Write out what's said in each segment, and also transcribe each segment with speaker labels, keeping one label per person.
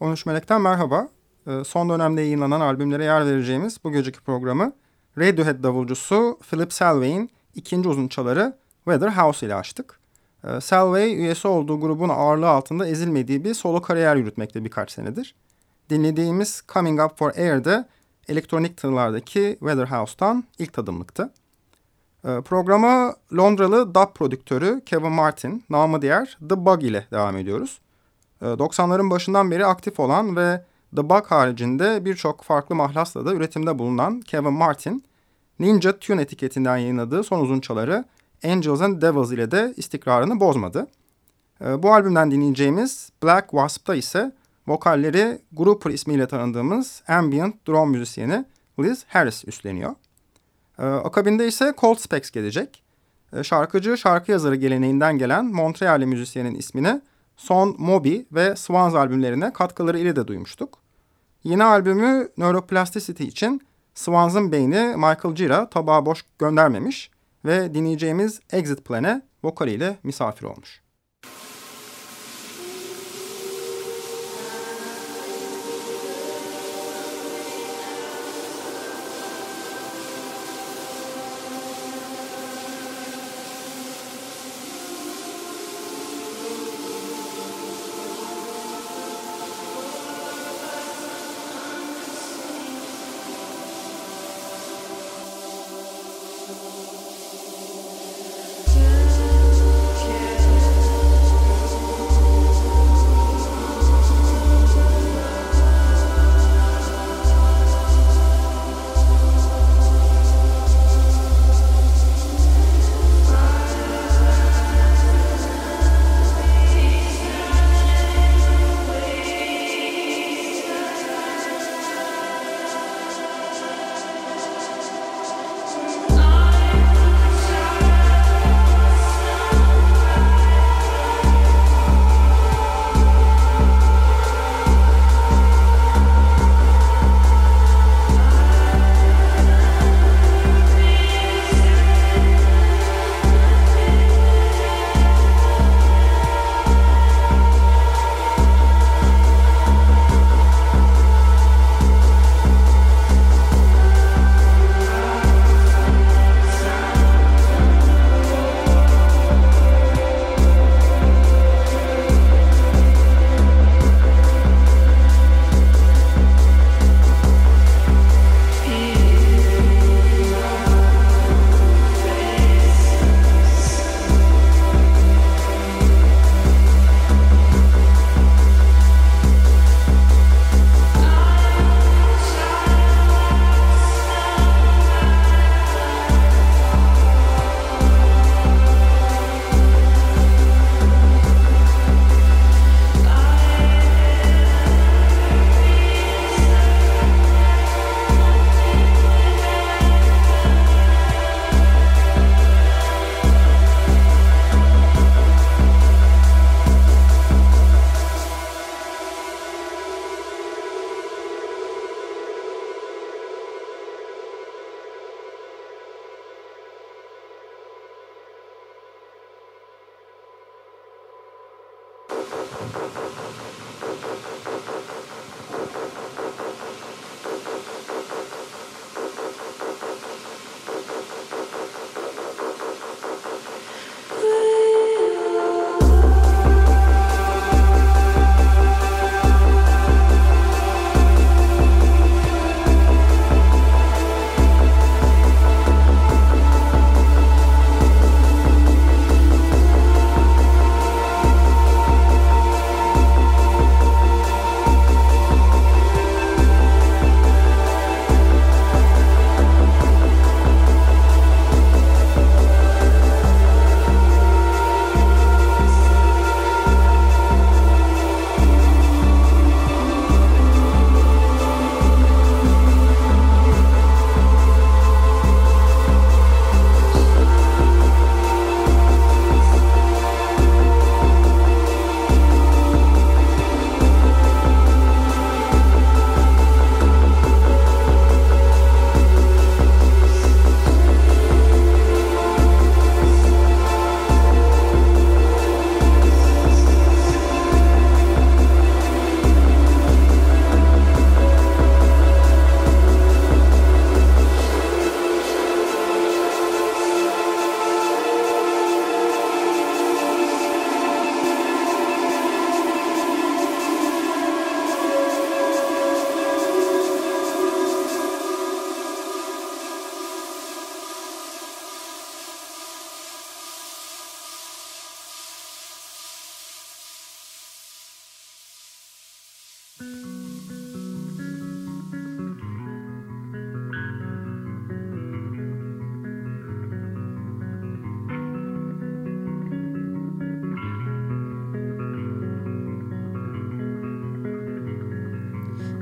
Speaker 1: 13 Melek'ten merhaba. Ee, son dönemde yayınlanan albümlere yer vereceğimiz bu geceki programı Radiohead davulcusu Philip Selvey'in ikinci uzun çaları Weather House ile açtık. Ee, Selvey üyesi olduğu grubun ağırlığı altında ezilmediği bir solo kariyer yürütmekte birkaç senedir. Dinlediğimiz Coming Up For Air'de elektronik tınılardaki Weather House'tan ilk tadımlıktı. Ee, programa Londralı dub prodüktörü Kevin Martin, namı diğer The Bug ile devam ediyoruz. Ee, 90'ların başından beri aktif olan ve The Bug haricinde birçok farklı mahlasla da üretimde bulunan Kevin Martin, Ninja Tune etiketinden yayınladığı son uzunçaları Angels and Devils ile de istikrarını bozmadı. Ee, Bu albümden dinleyeceğimiz Black Wasp'ta ise vokalleri Grouper ismiyle tanıdığımız ambient drum müzisyeni Liz Harris üstleniyor. Ee, Akabinde ise Cold Specs gelecek. Ee, Şarkıcı, şarkı yazarı geleneğinden gelen Montreal'li müzisyenin ismini son Moby ve Swans albümlerine katkıları ile de duymuştuk. Yeni albümü Neuroplasticity için Swans'ın beyni Michael Gira tabağı boş göndermemiş ve dinleyeceğimiz Exit Plan'e vokaliyle misafir olmuş.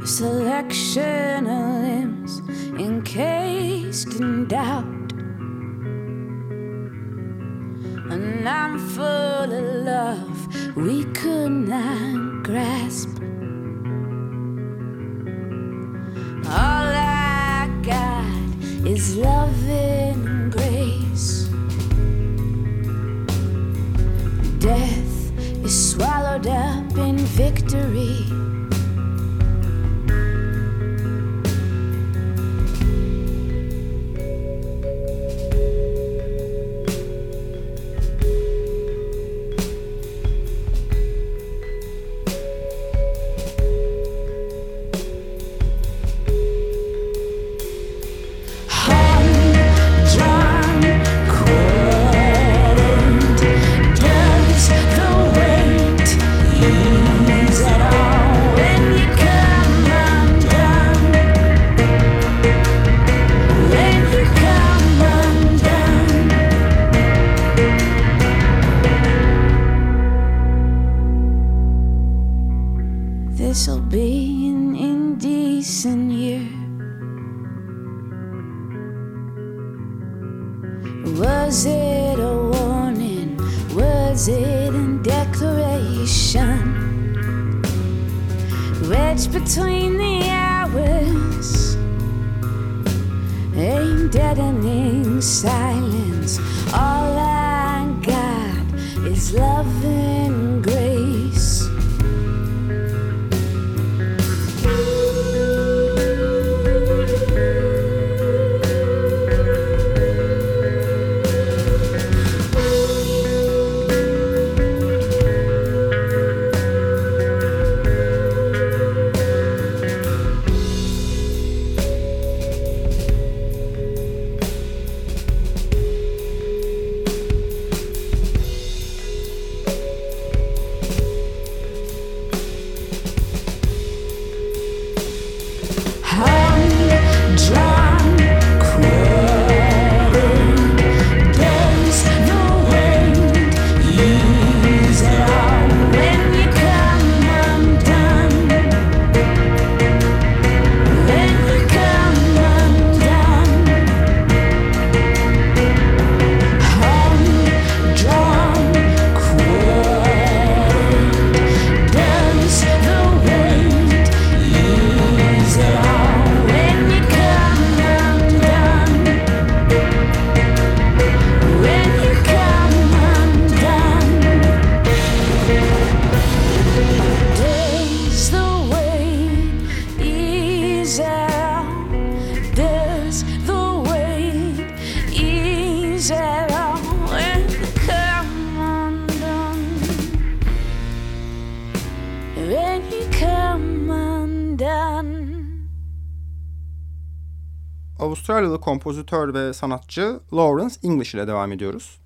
Speaker 2: Selection of limbs encased in doubt. And I'm full of love we could not grasp. All I got is love and grace. Death is swallowed up in victory. Was it a warning? Was it a declaration? Wedged between the hours, a deadening silence. All I got is love
Speaker 1: Avustralyalı kompozitör ve sanatçı Lawrence English ile devam ediyoruz.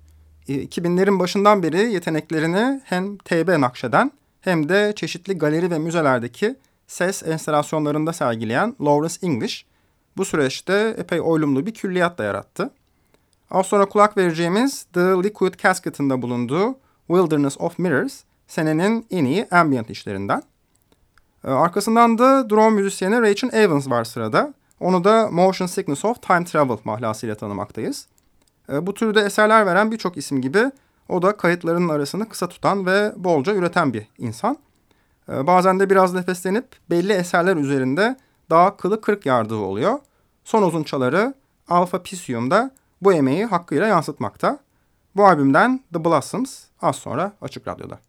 Speaker 1: 2000'lerin başından beri yeteneklerini hem TB nakşeden hem de çeşitli galeri ve müzelerdeki ses enstalasyonlarında sergileyen Lawrence English bu süreçte epey oylumlu bir külliyat da yarattı. Az sonra kulak vereceğimiz The Liquid Casket'ın da bulunduğu Wilderness of Mirrors senenin en iyi ambient işlerinden. Ee, arkasından da drone müzisyeni Rachel Evans var sırada. Onu da Motion Sickness of Time Travel mahlasıyla tanımaktayız. Ee, bu türde eserler veren birçok isim gibi o da kayıtlarının arasını kısa tutan ve bolca üreten bir insan. Ee, bazen de biraz nefeslenip belli eserler üzerinde daha kılı kırk yardığı oluyor. Son uzunçaları Alpha Pisium'da bu emeği hakkıyla yansıtmakta. Bu albümden The Blossoms az sonra Açık Radyo'da.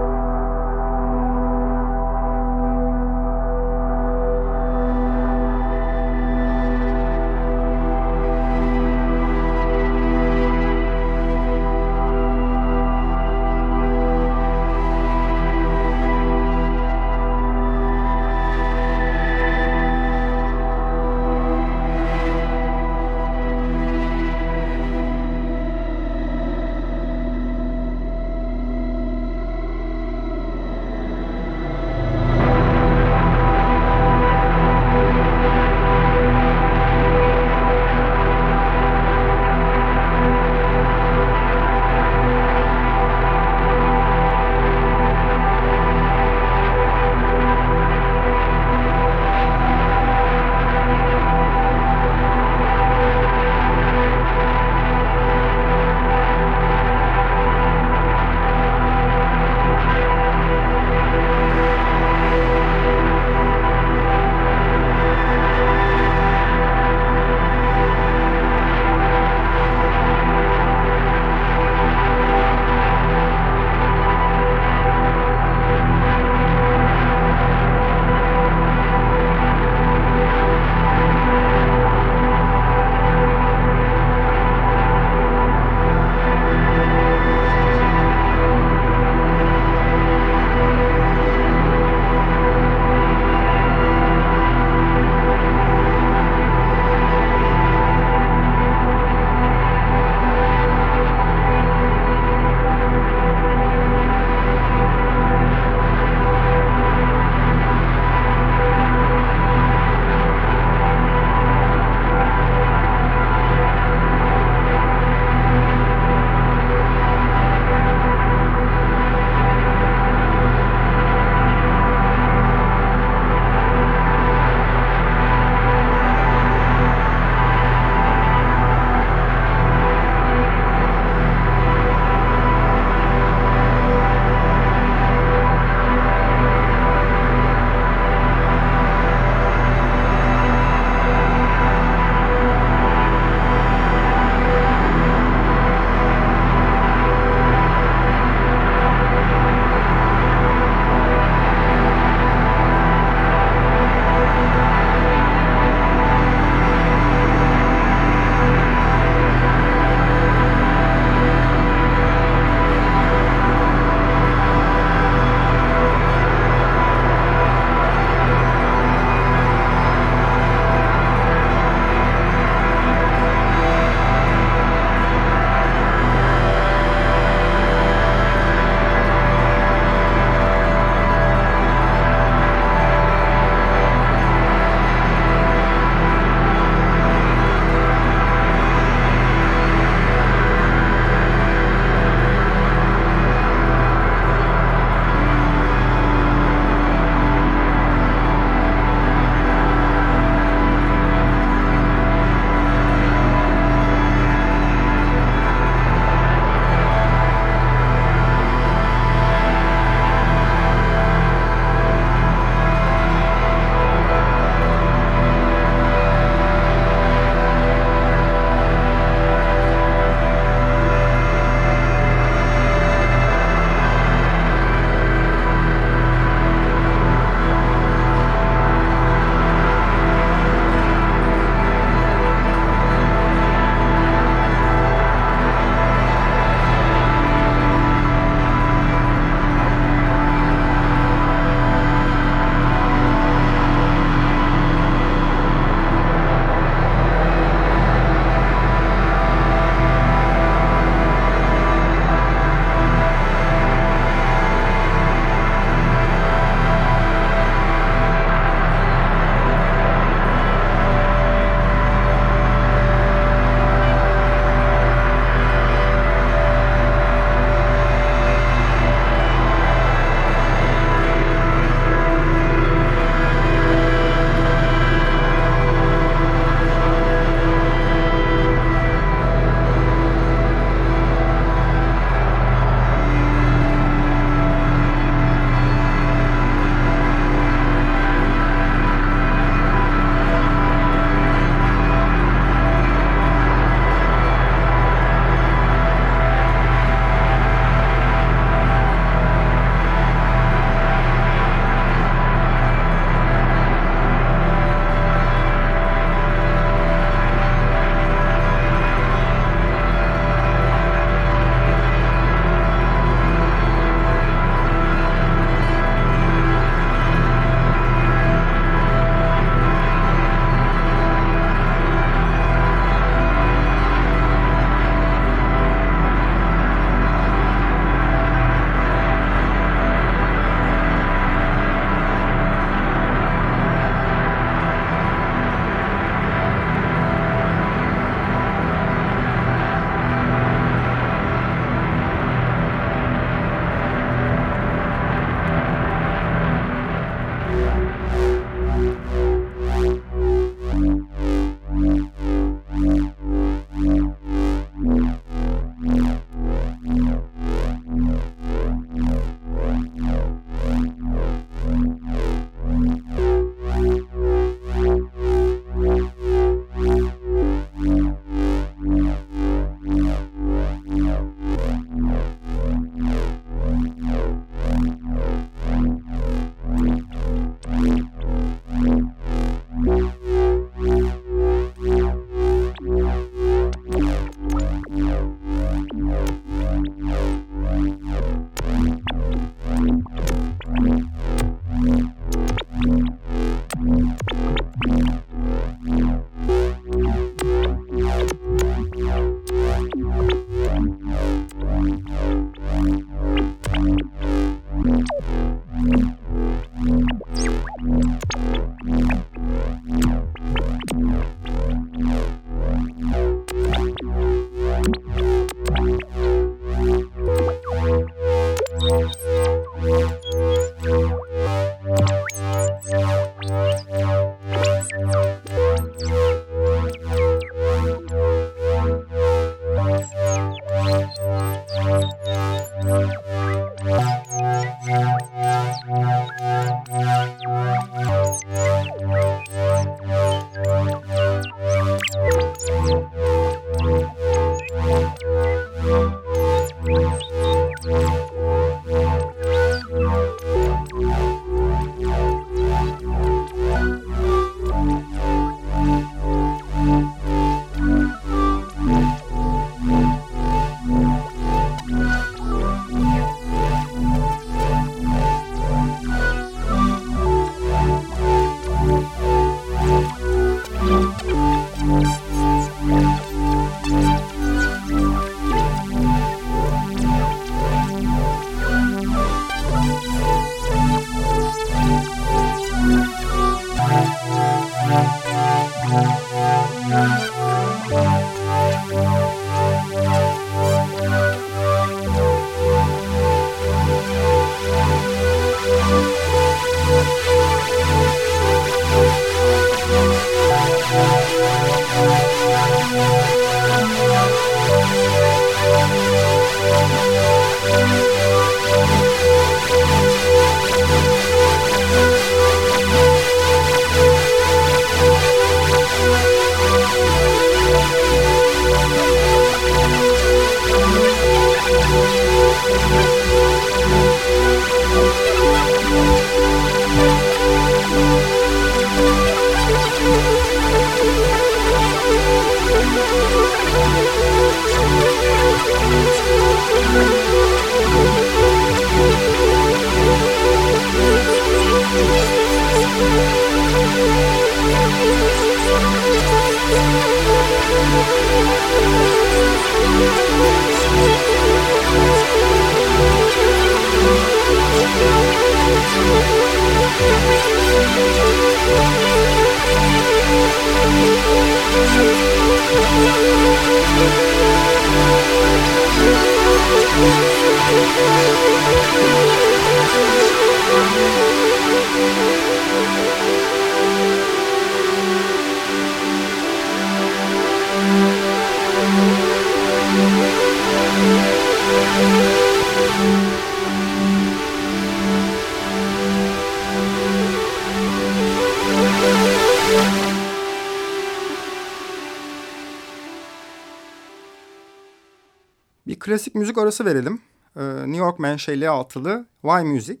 Speaker 1: Müzik arası verelim. Ee, New York menşeli altılı Y Music.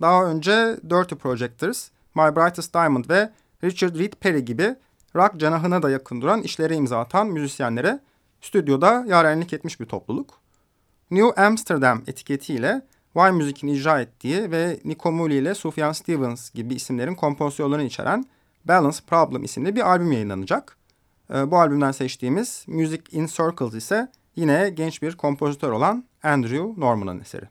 Speaker 1: Daha önce Dirty Projectors, My Brightest Diamond ve Richard Reed Perry gibi rock canahına da yakın duran işlere imza atan müzisyenlere stüdyoda yarenlik etmiş bir topluluk. New Amsterdam etiketiyle Y Music'in icra ettiği ve Nico Muhly ile Sufjan Stevens gibi isimlerin kompozisyonlarını içeren Balance Problem isimli bir albüm yayınlanacak. Ee, bu albümden seçtiğimiz Music in Circles ise yine genç bir kompozitör olan Andrew Norman'ın eseri.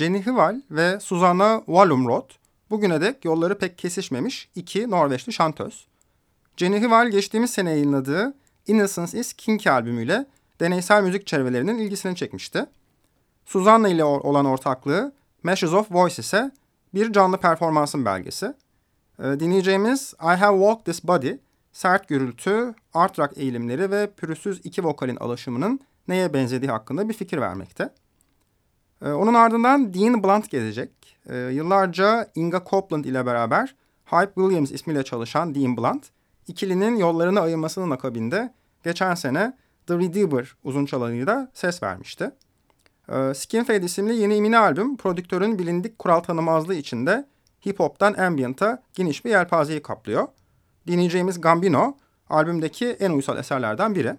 Speaker 1: Jenny Hval ve Susanna Wallumrod bugüne dek yolları pek kesişmemiş iki Norveçli şantöz. Jenny Hval geçtiğimiz sene yayınladığı Innocence is Kinky albümüyle deneysel müzik çevrelerinin ilgisini çekmişti. Susanna ile olan ortaklığı Meshes of Voice ise bir canlı performansın belgesi. Ee, dinleyeceğimiz I Have Walked This Body, sert gürültü, art rock eğilimleri ve pürüzsüz iki vokalin alaşımının neye benzediği hakkında bir fikir vermekte. Ee, onun ardından Dean Blunt gelecek. Ee, yıllarca Inga Copeland ile beraber Hype Williams ismiyle çalışan Dean Blunt, ikilinin yollarını ayırmasının akabinde geçen sene The Redeemer uzun çalarıyla ses vermişti. Ee, Skin Fade isimli yeni mini albüm prodüktörün bilindik kural tanımazlığı içinde hip hop'tan ambient'a geniş bir yelpazeyi kaplıyor. Dinleyeceğimiz Gambino albümdeki en uysal eserlerden biri.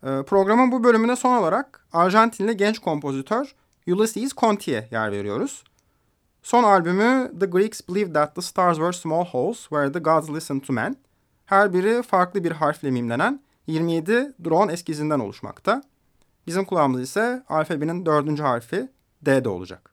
Speaker 1: Programın bu bölümüne son olarak Arjantinli genç kompozitör Ulysses Conti'ye yer veriyoruz. Son albümü The Greeks Believed That the Stars Were Small Holes Where the Gods Listened to Men. Her biri farklı bir harfle mimlenen 27 drone eskizinden oluşmakta. Bizim kulağımız ise alfabenin dördüncü harfi D'de olacak.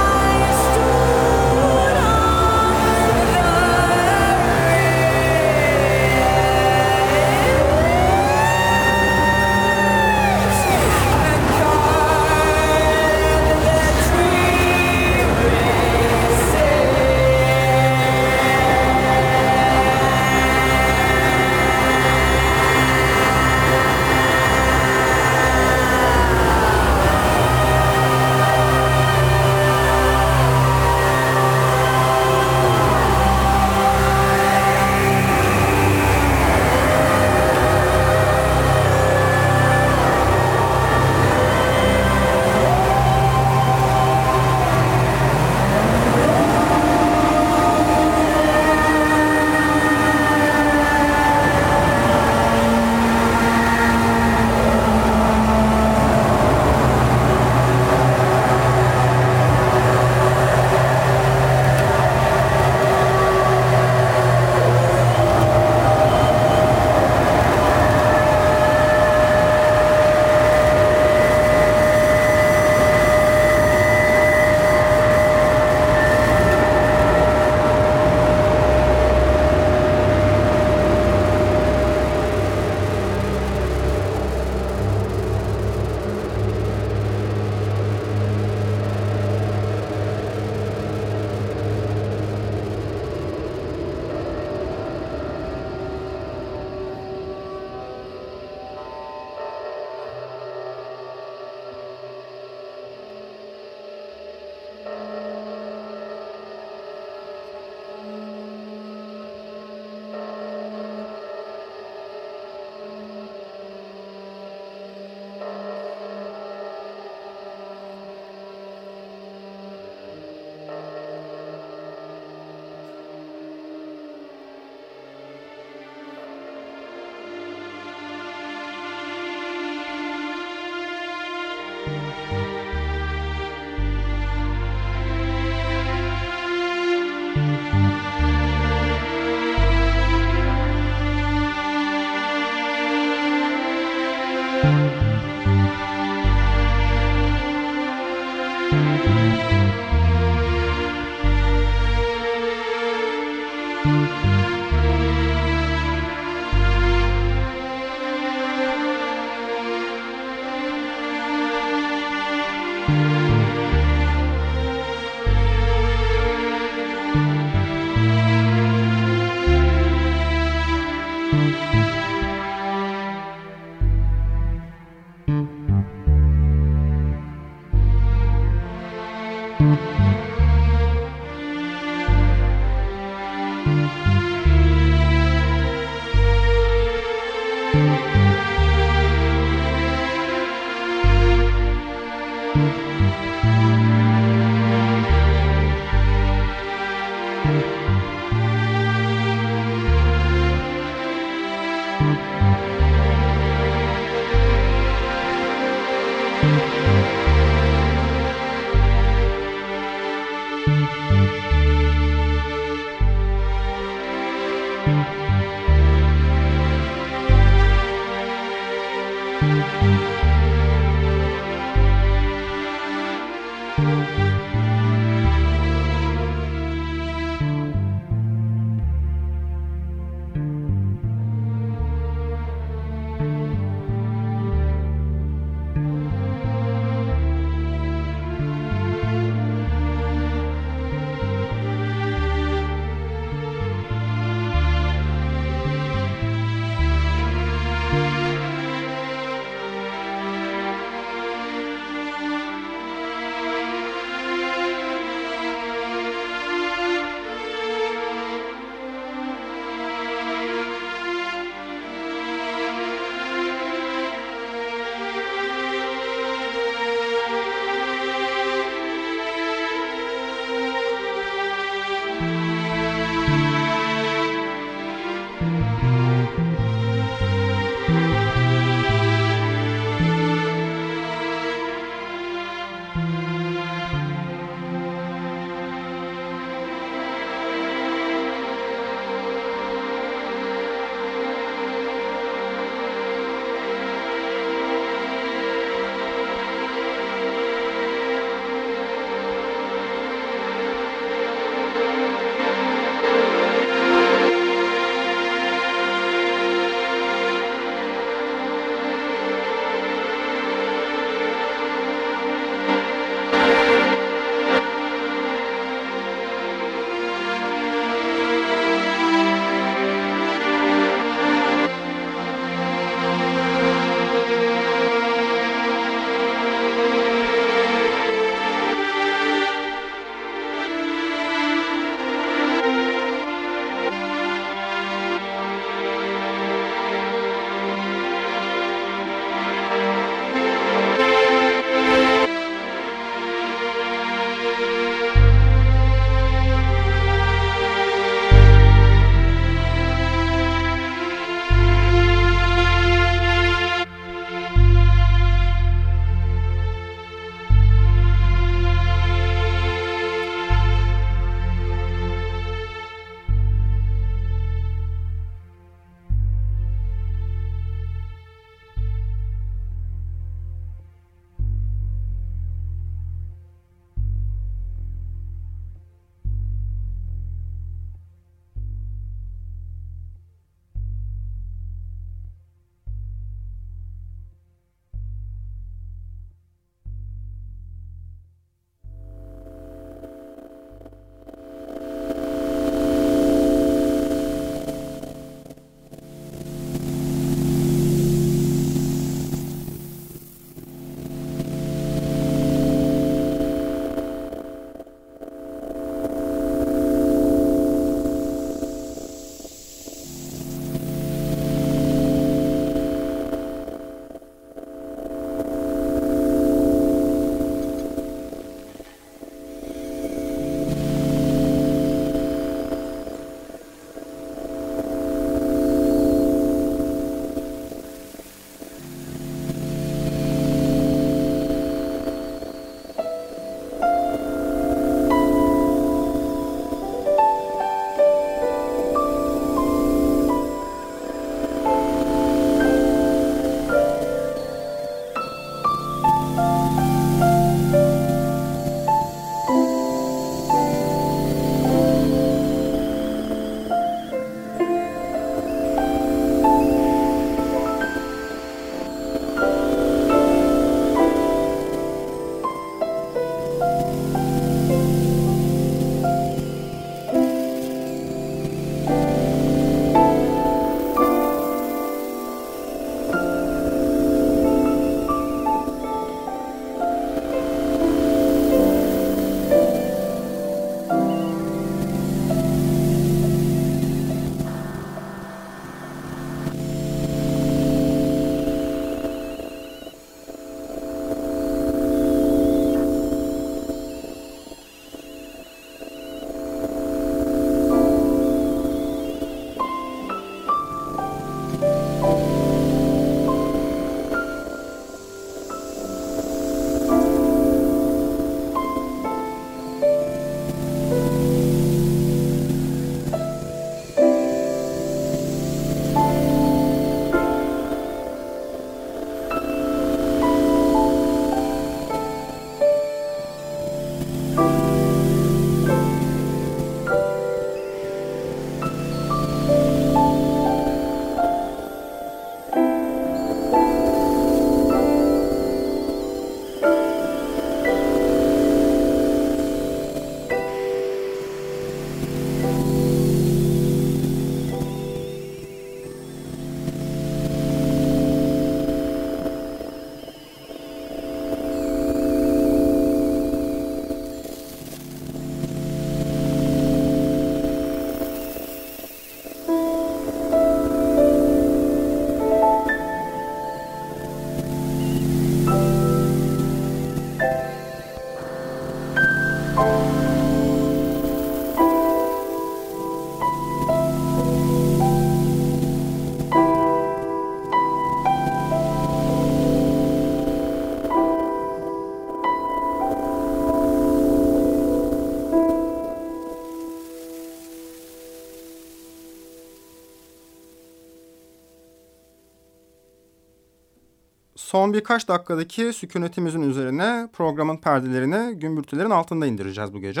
Speaker 1: Son birkaç dakikadaki sükunetimizin üzerine programın perdelerini gümbürtülerin altında indireceğiz bu gece.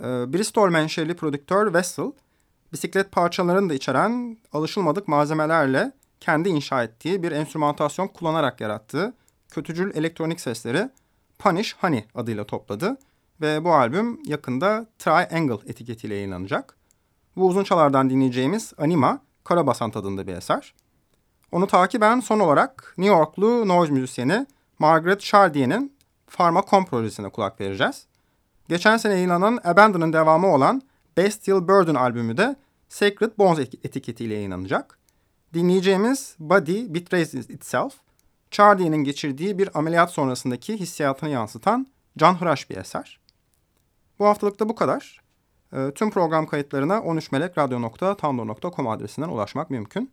Speaker 1: Ee, Bristol menşeli prodüktör Vessel, bisiklet parçalarını da içeren alışılmadık malzemelerle kendi inşa ettiği bir enstrümantasyon kullanarak yarattığı kötücül elektronik sesleri Punish Honey adıyla topladı ve bu albüm yakında Triangle etiketiyle yayınlanacak. Bu uzun çalardan dinleyeceğimiz Anima, Karabasant adında bir eser. Onu takiben son olarak New Yorklu noise müzisyeni Margaret Chardier'in Pharmacom projesine kulak vereceğiz. Geçen sene yayınlanan Abandon'ın devamı olan Bestial Burden albümü de Sacred Bones etiketiyle yayınlanacak. Dinleyeceğimiz Body Betrays Itself, Chardier'in geçirdiği bir ameliyat sonrasındaki hissiyatını yansıtan canhıraş bir eser. Bu haftalıkta bu kadar. E, tüm program kayıtlarına 13melekradyo.tumblr.com adresinden ulaşmak mümkün.